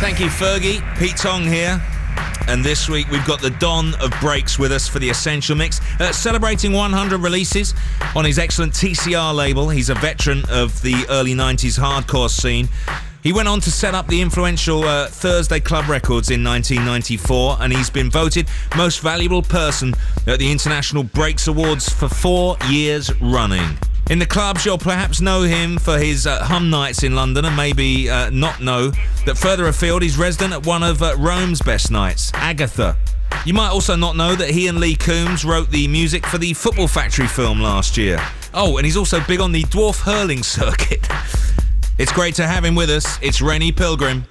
Thank you, Fergie. Pete Tong here. And this week we've got the Don of Breaks with us for the Essential Mix, uh, celebrating 100 releases on his excellent TCR label. He's a veteran of the early 90s hardcore scene. He went on to set up the influential uh, Thursday Club Records in 1994, and he's been voted most valuable person at the International Breaks Awards for four years running. In the clubs, you'll perhaps know him for his uh, hum nights in London and maybe uh, not know that further afield he's resident at one of uh, Rome's best nights, Agatha. You might also not know that he and Lee Coombs wrote the music for the Football Factory film last year. Oh, and he's also big on the dwarf hurling circuit. It's great to have him with us. It's Rennie Pilgrim.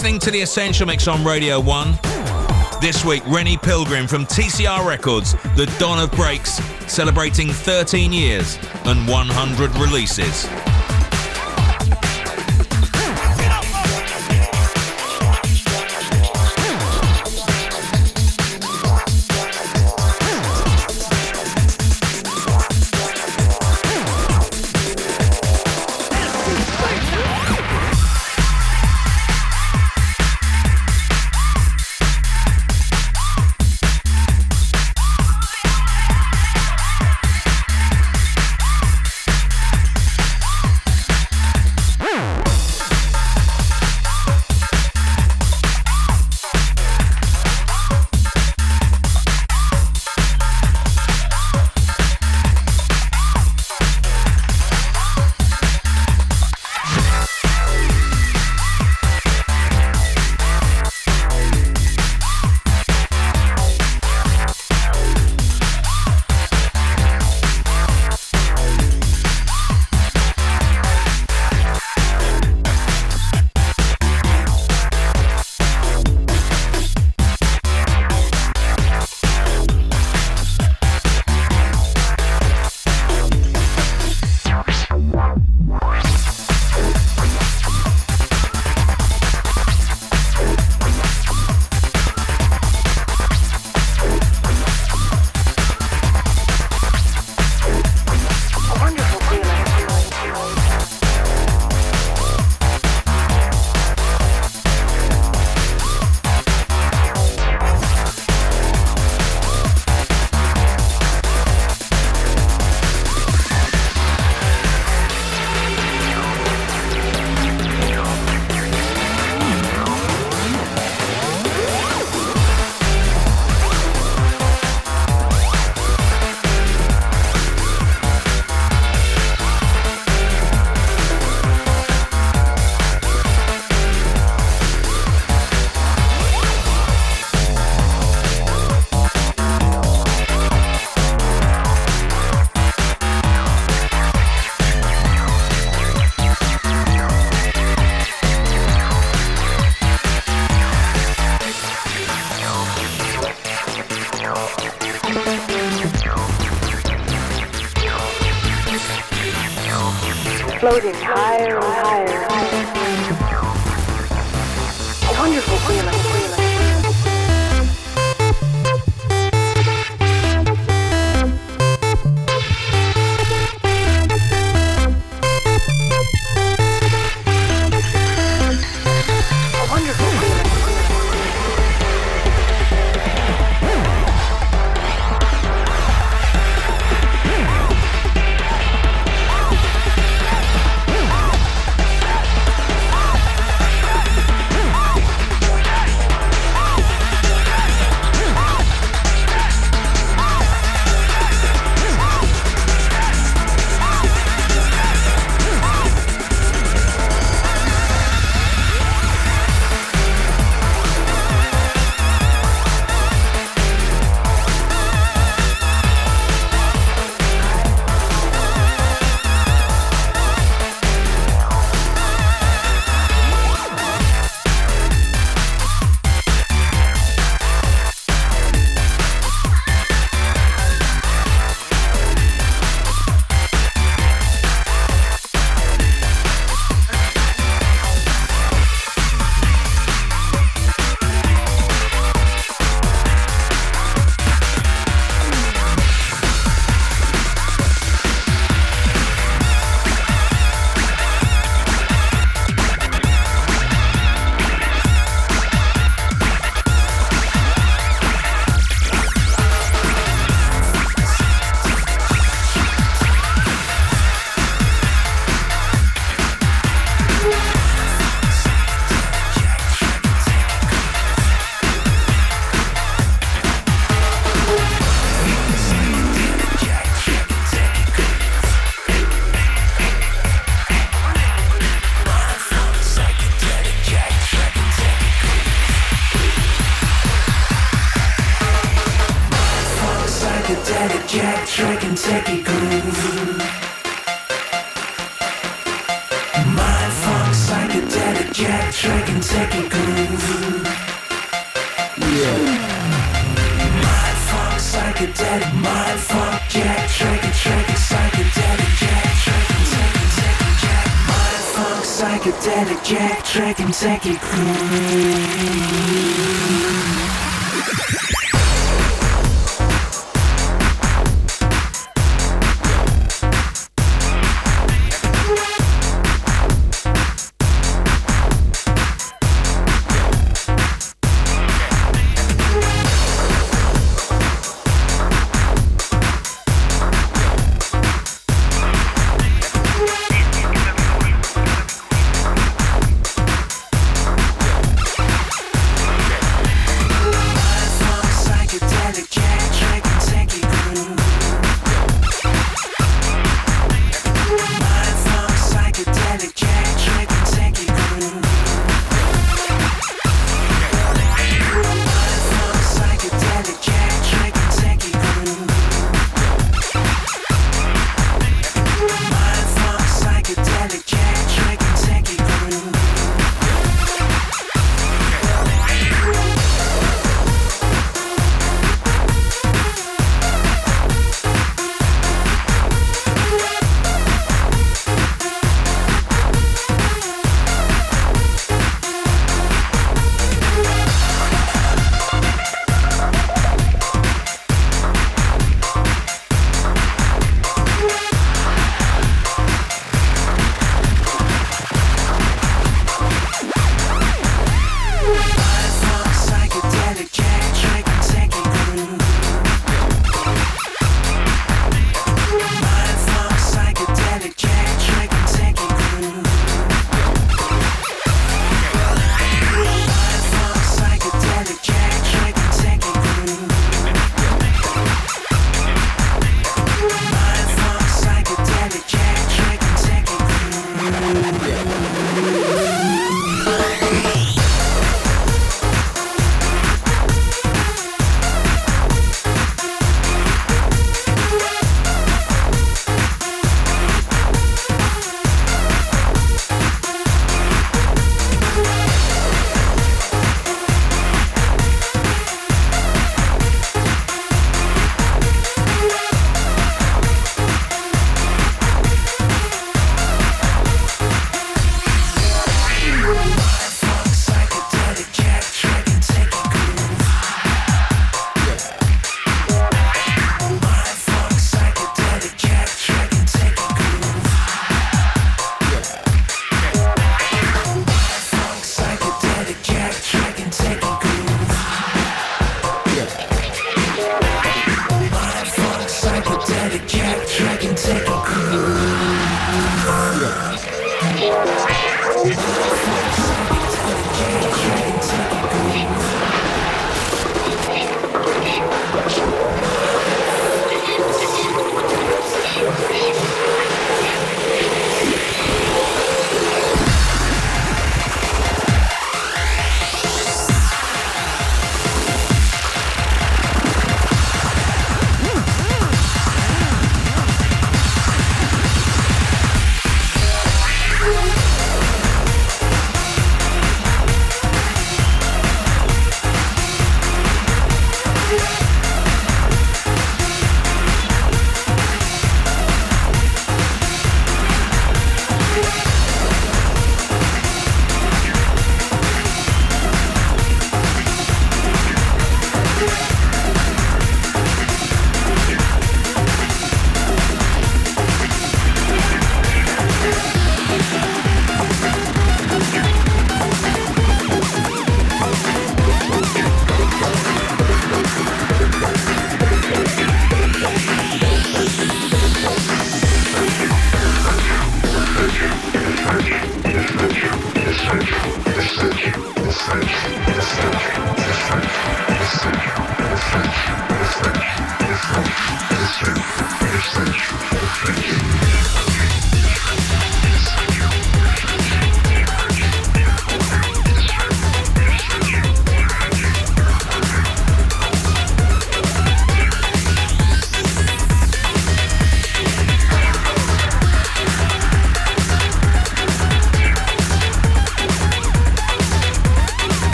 Listening to the Essential Mix on Radio 1. This week, Rennie Pilgrim from TCR Records, the Dawn of Breaks, celebrating 13 years and 100 releases.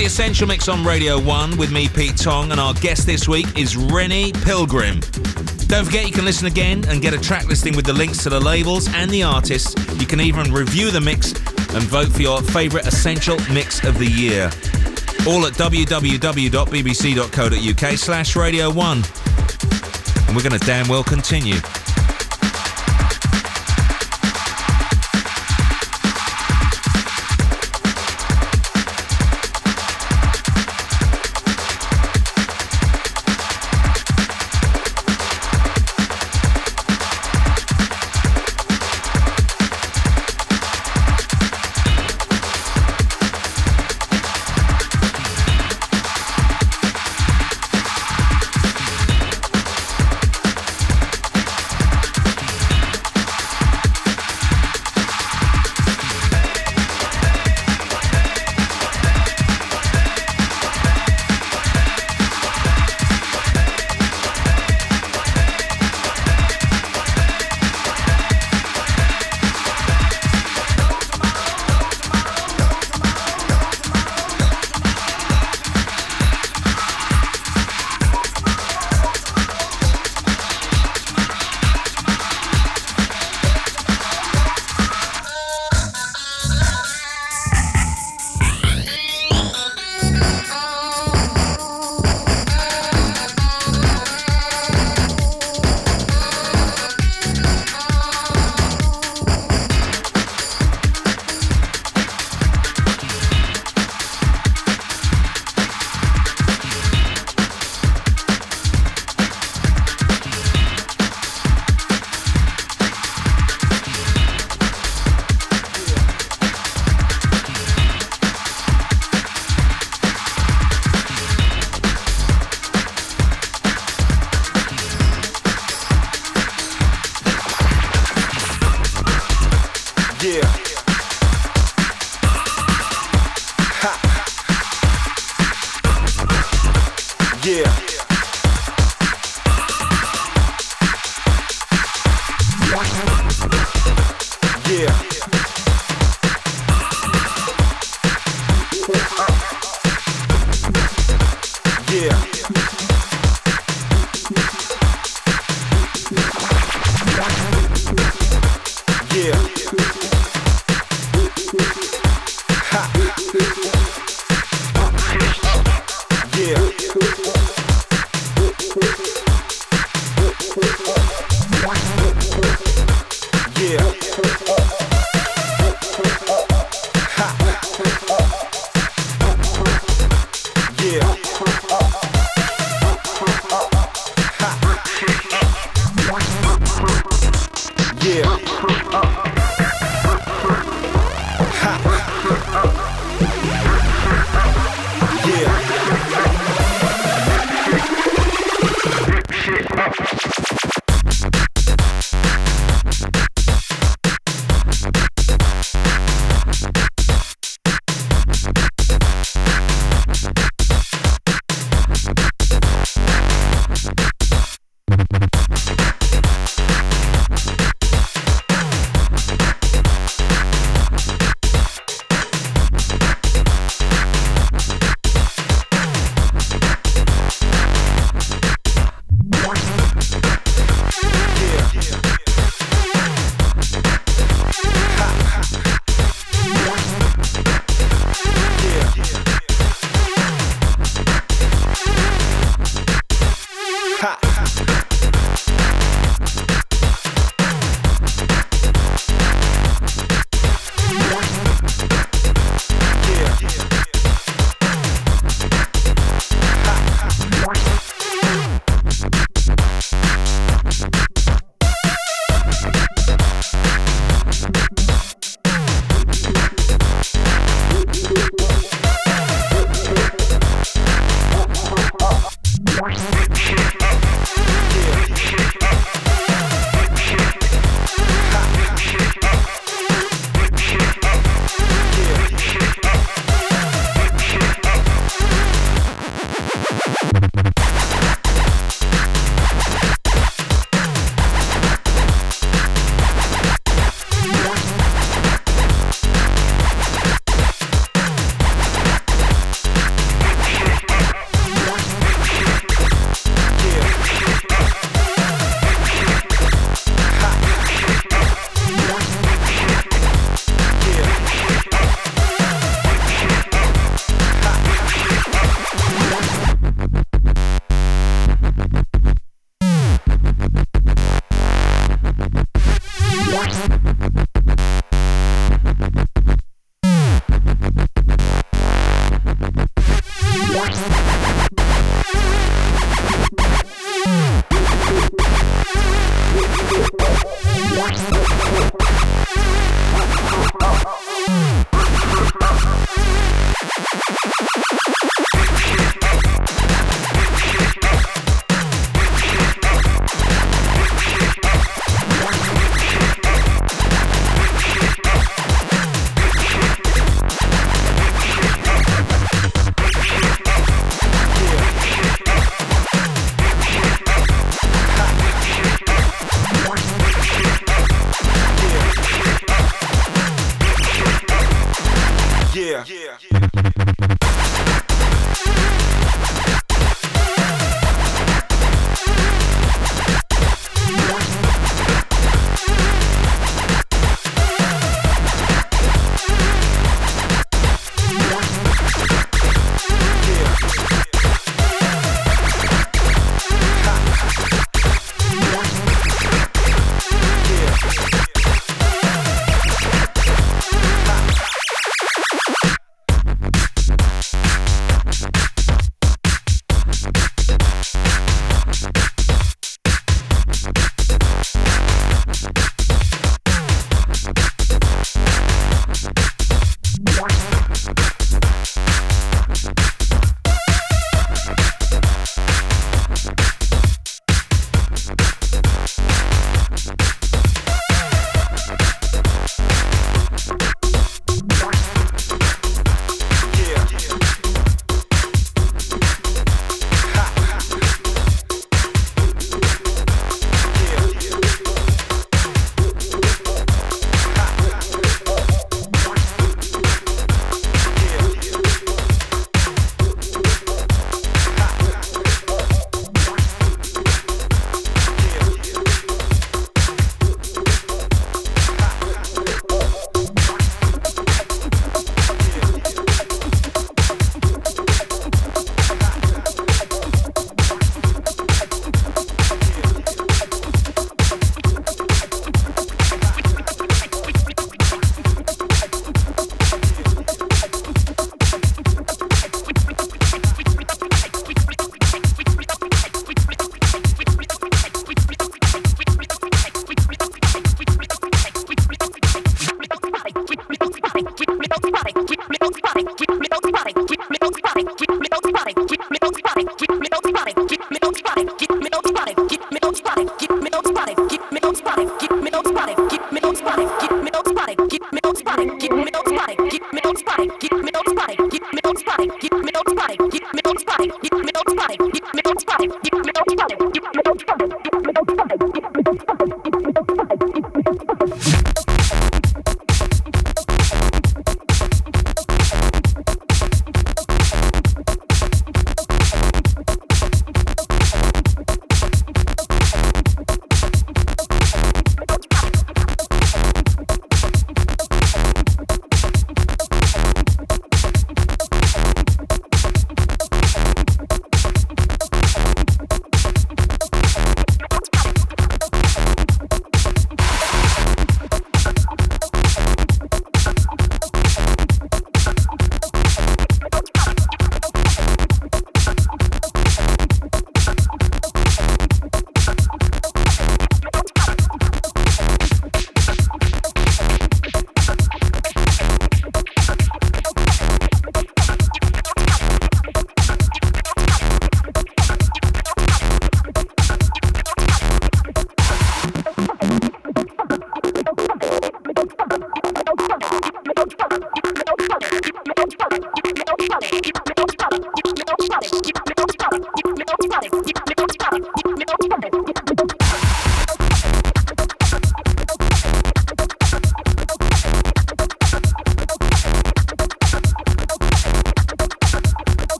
The Essential Mix on Radio 1 with me, Pete Tong, and our guest this week is Rennie Pilgrim. Don't forget you can listen again and get a track listing with the links to the labels and the artists. You can even review the mix and vote for your favourite Essential Mix of the Year. All at www.bbc.co.uk slash Radio 1. And we're going to damn well continue.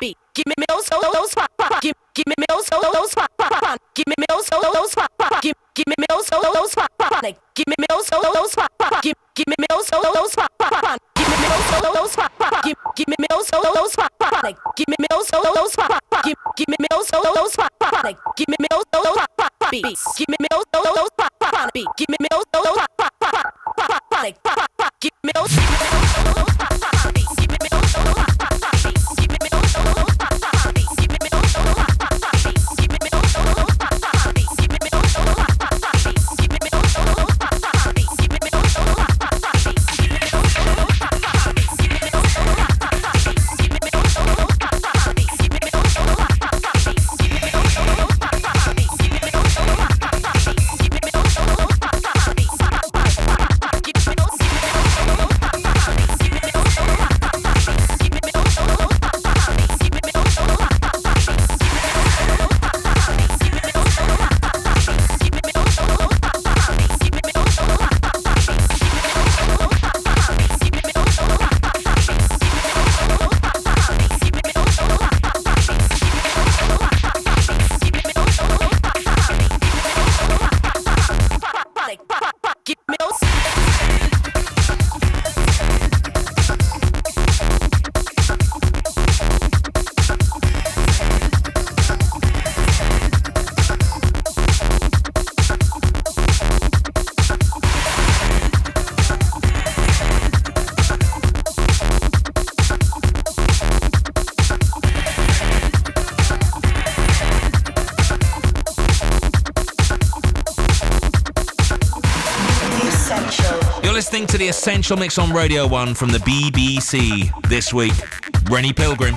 me, give me those those give give me those those give me those those give give me those those give me those those give give me those those give me those those give give me those those give me those those give give me those those give me those those beats give me those those give me those those give me those Essential Mix on Radio 1 from the BBC this week. Rennie Pilgrim.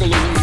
giggling.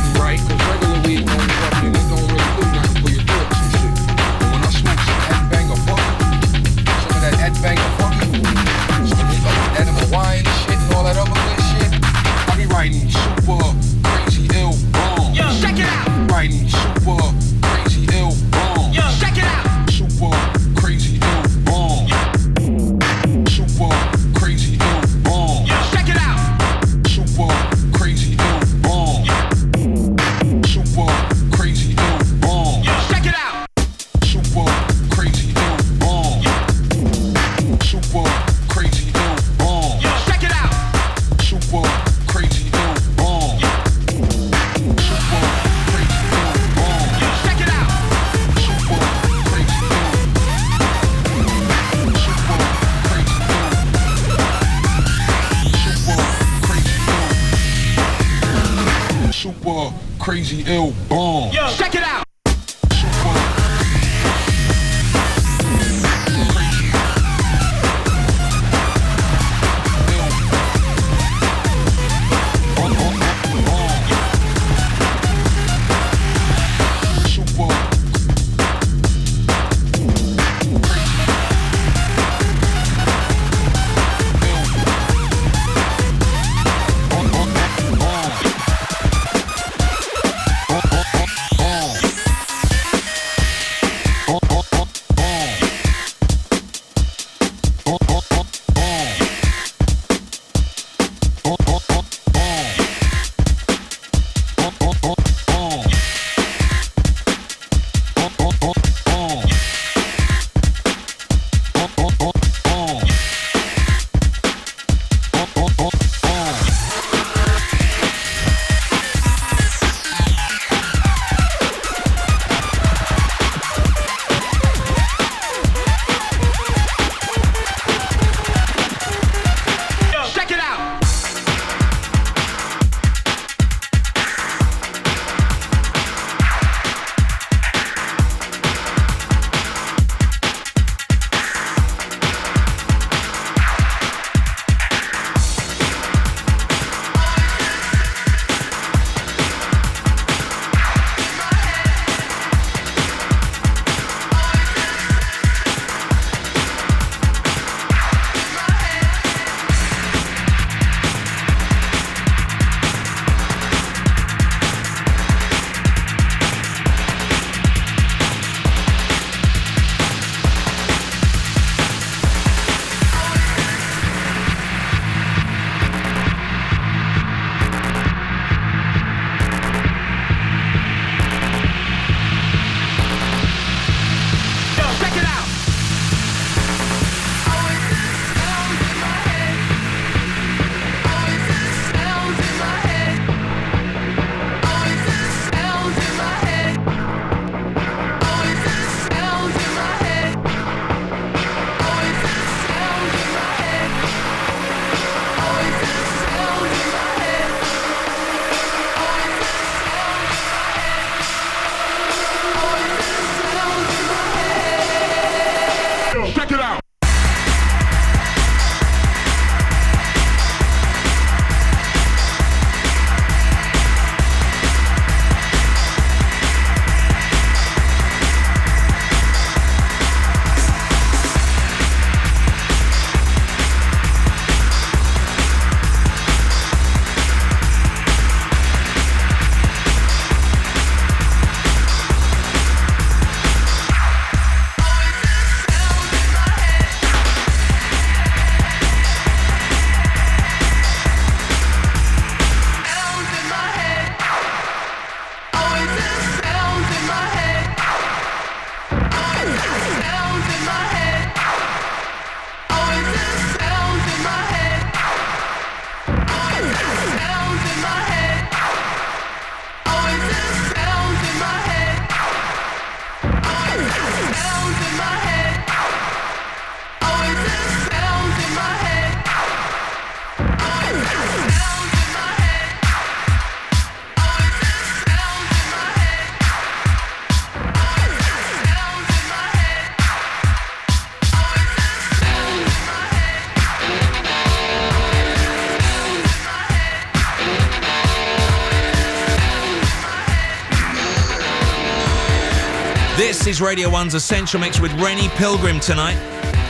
Is Radio 1's Essential Mix with Rennie Pilgrim tonight.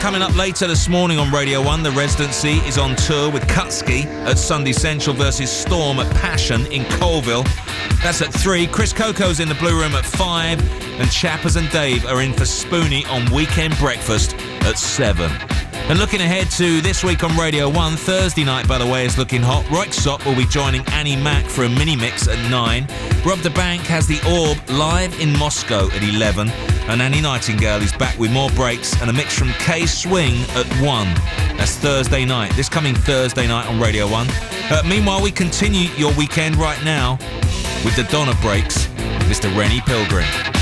Coming up later this morning on Radio 1, the residency is on tour with Kutski at Sundissential versus Storm at Passion in Coalville. That's at 3. Chris Coco's in the Blue Room at 5. And Chappers and Dave are in for Spoony on Weekend Breakfast at 7. And looking ahead to this week on Radio 1, Thursday night, by the way, is looking hot. Röyksopp will be joining Annie Mac for a mini mix at 9. Rob da Bank has the Orb live in Moscow at 11. And Annie Nightingale is back with more breaks and a mix from K Swing at 1. That's Thursday night, this coming Thursday night on Radio 1. Uh, meanwhile, we continue your weekend right now with the Donna Breaks, Mr. Rennie Pilgrim.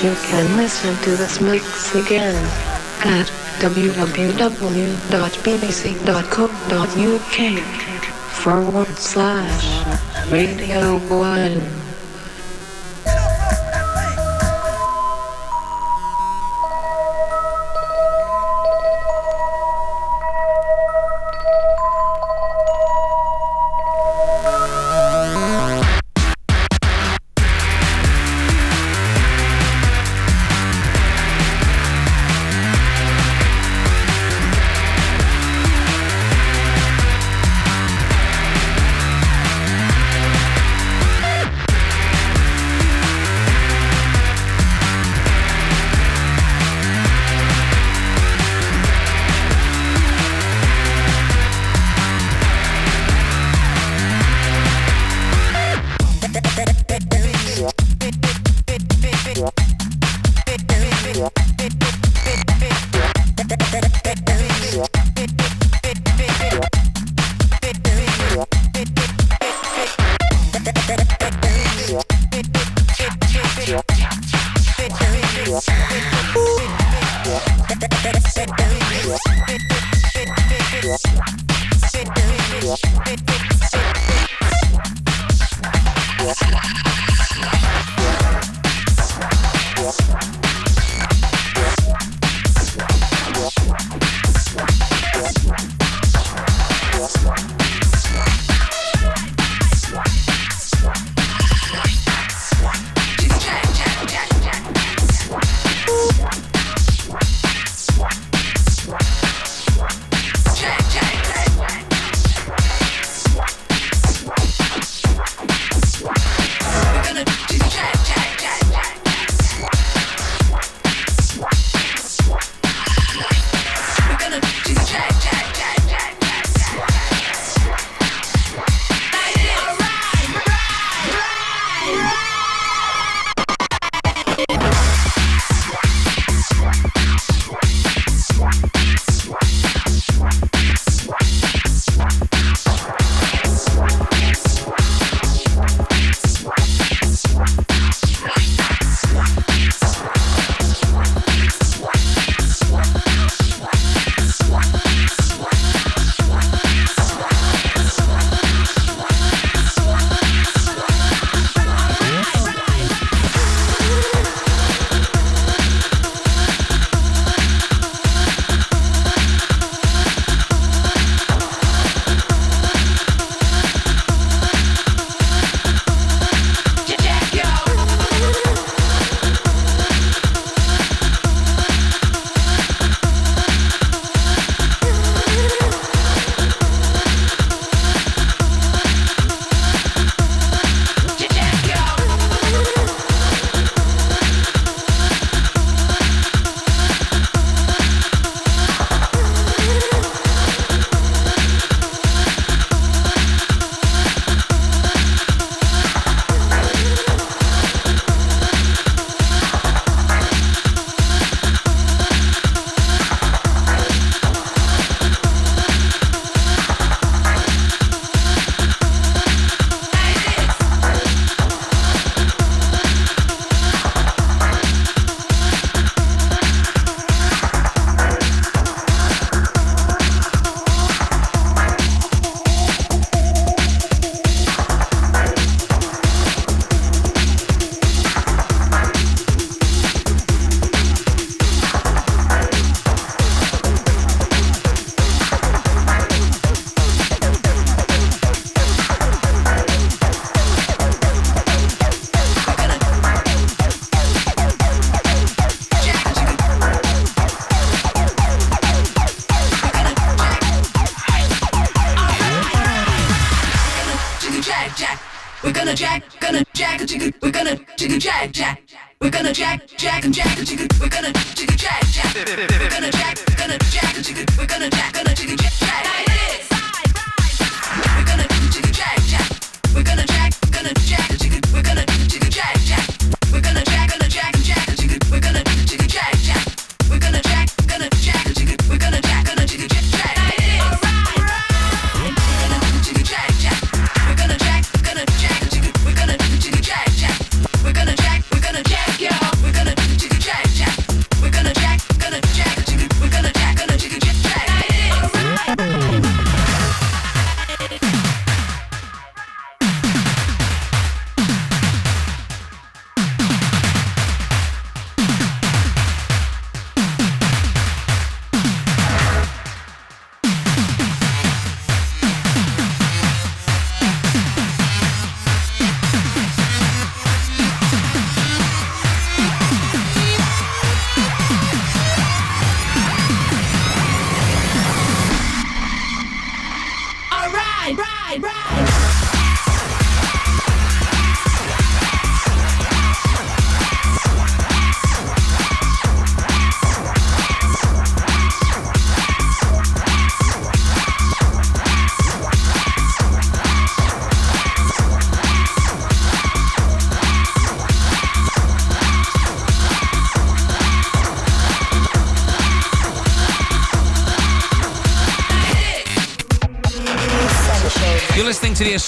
Can listen to this mix again at www.bbc.co.uk forward slash radio one.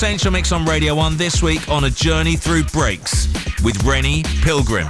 Essential Mix on Radio 1 this week on a journey through breaks with Rennie Pilgrim.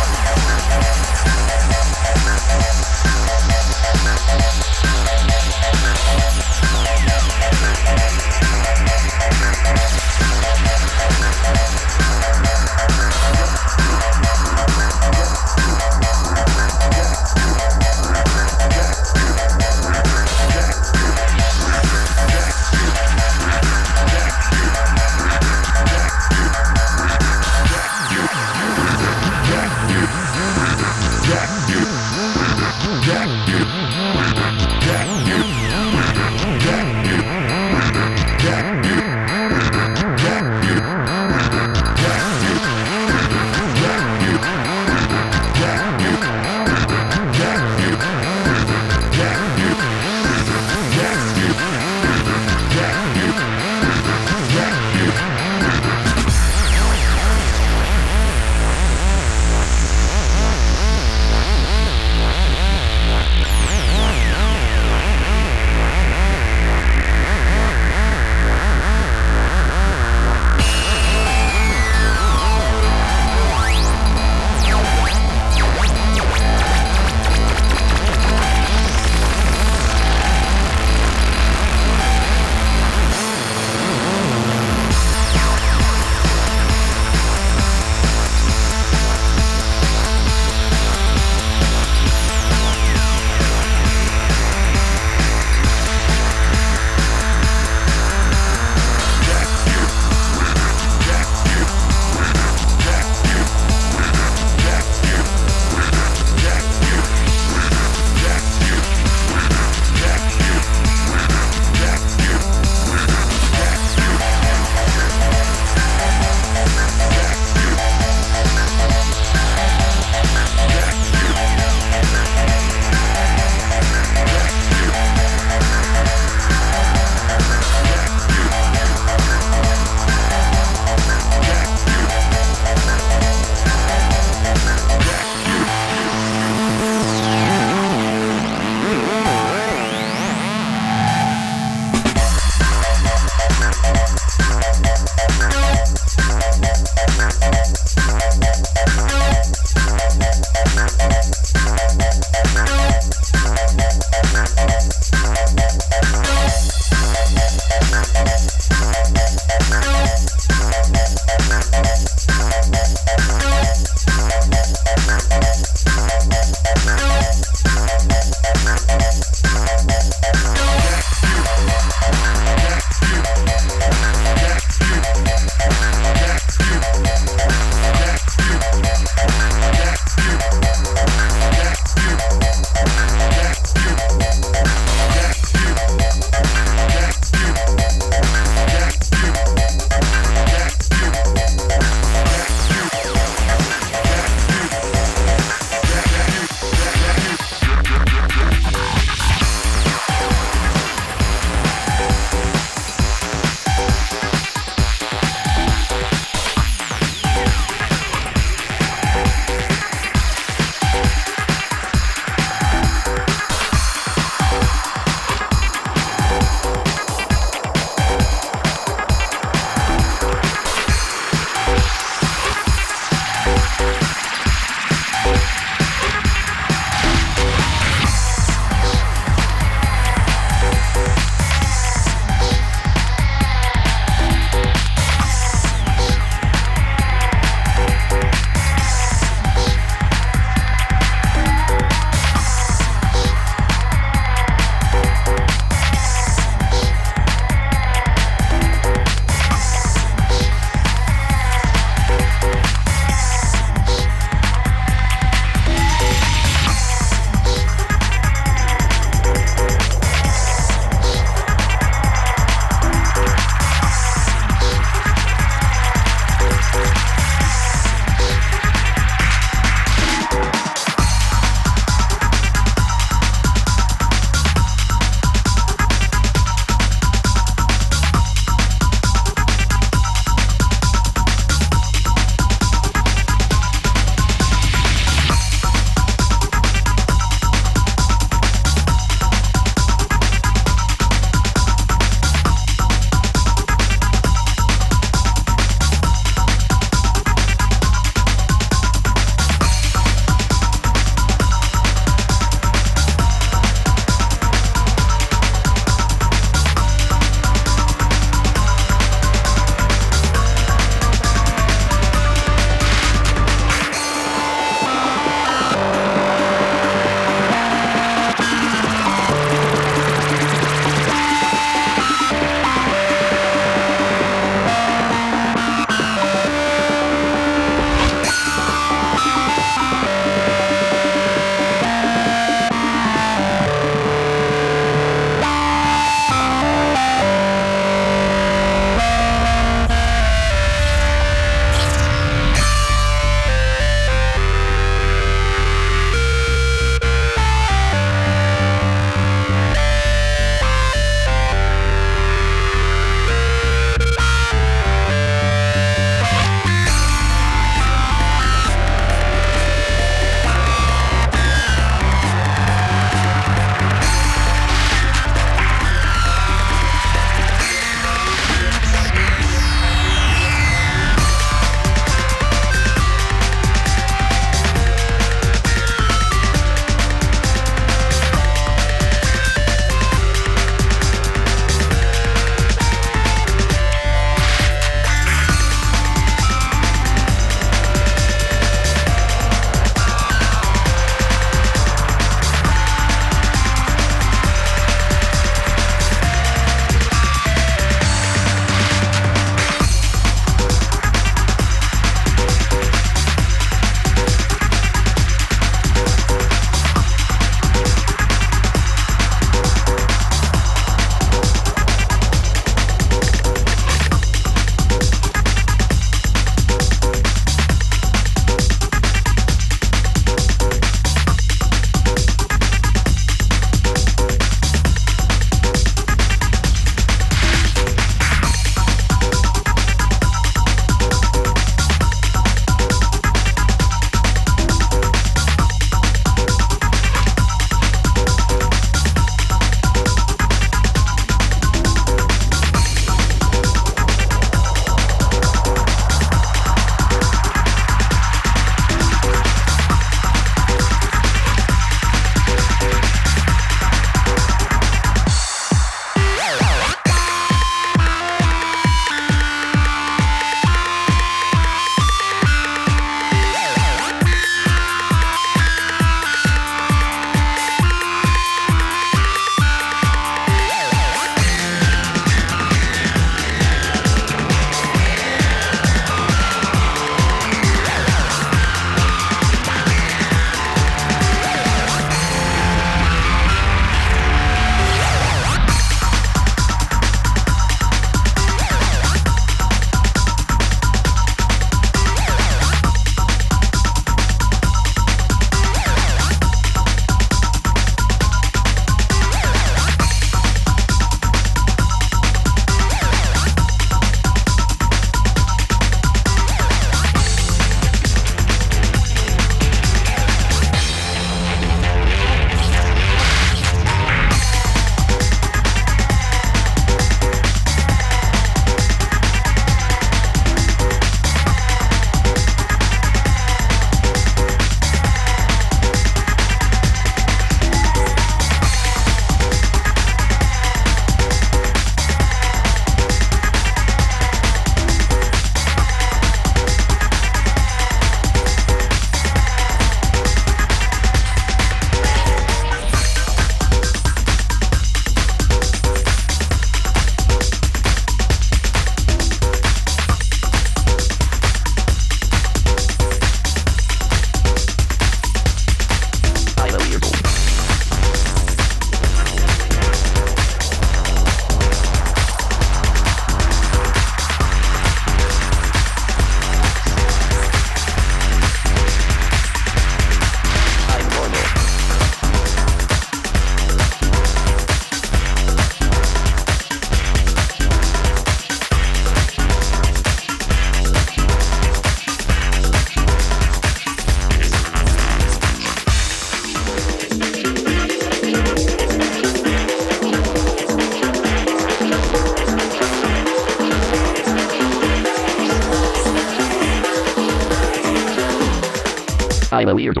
I'm a weirdo.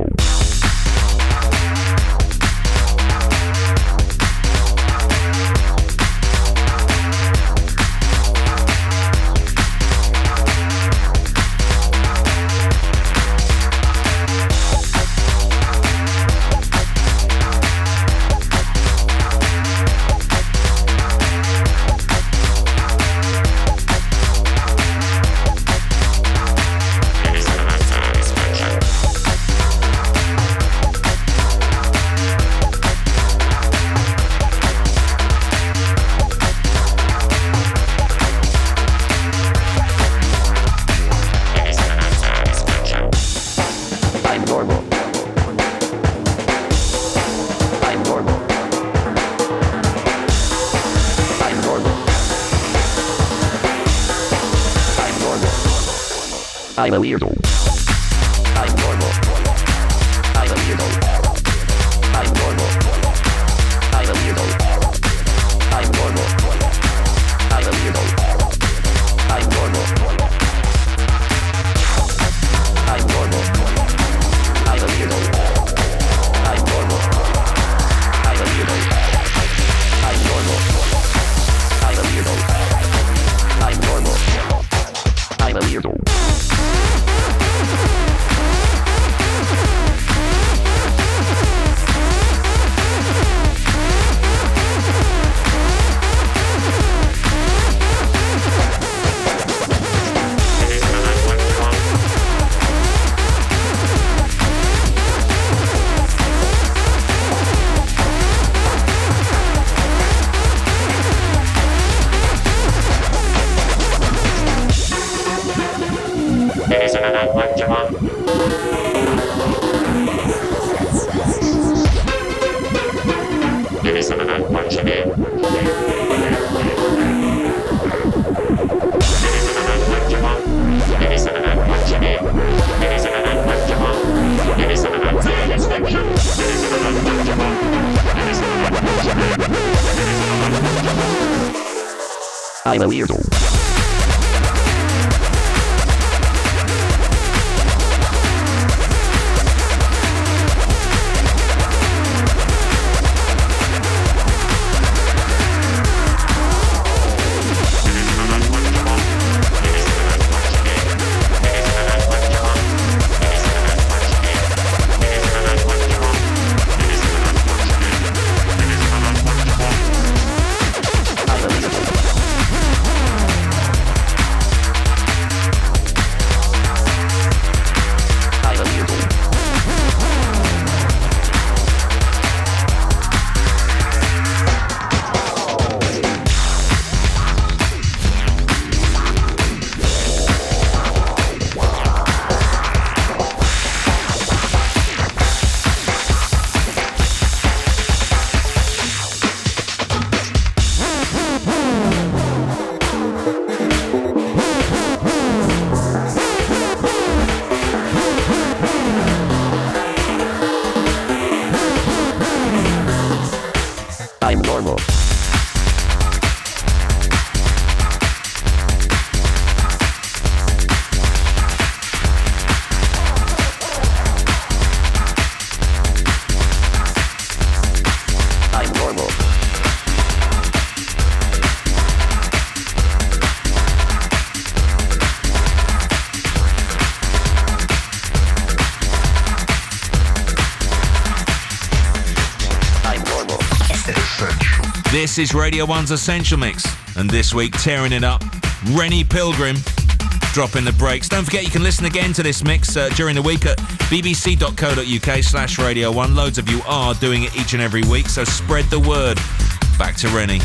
I'm weirdo. This is Radio 1's Essential Mix, and this week tearing it up, Rennie Pilgrem dropping the breaks. Don't forget you can listen again to this mix uh, during the week at bbc.co.uk slash Radio 1. Loads of you are doing it each and every week, so spread the word. Back to Rennie.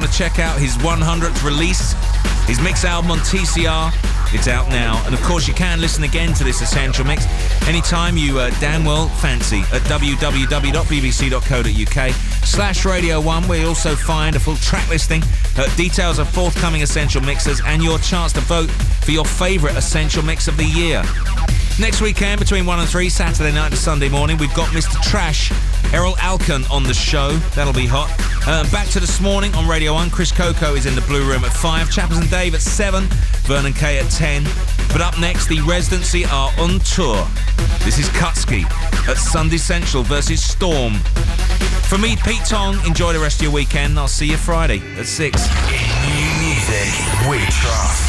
Want to check out his 100th release, his mix album on TCR. It's out now. And of course, you can listen again to this Essential Mix anytime you uh, damn well fancy at www.bbc.co.uk slash Radio 1, where you also find a full track listing, uh, details of forthcoming Essential Mixers, and your chance to vote for your favourite Essential Mix of the year. Next weekend, between 1 and 3, Saturday night to Sunday morning, we've got Mr. Trash, Erol Alkan on the show. That'll be hot. Uh, back to this morning on Radio 1. Chris Coco is in the Blue Room at 5. Chappers and Dave at 7. Vernon Kay at 10. But up next, the Residency are on tour. This is Kutski at Sundissential versus Storm. For me, Pete Tong, enjoy the rest of your weekend. I'll see you Friday at 6. New music we trust.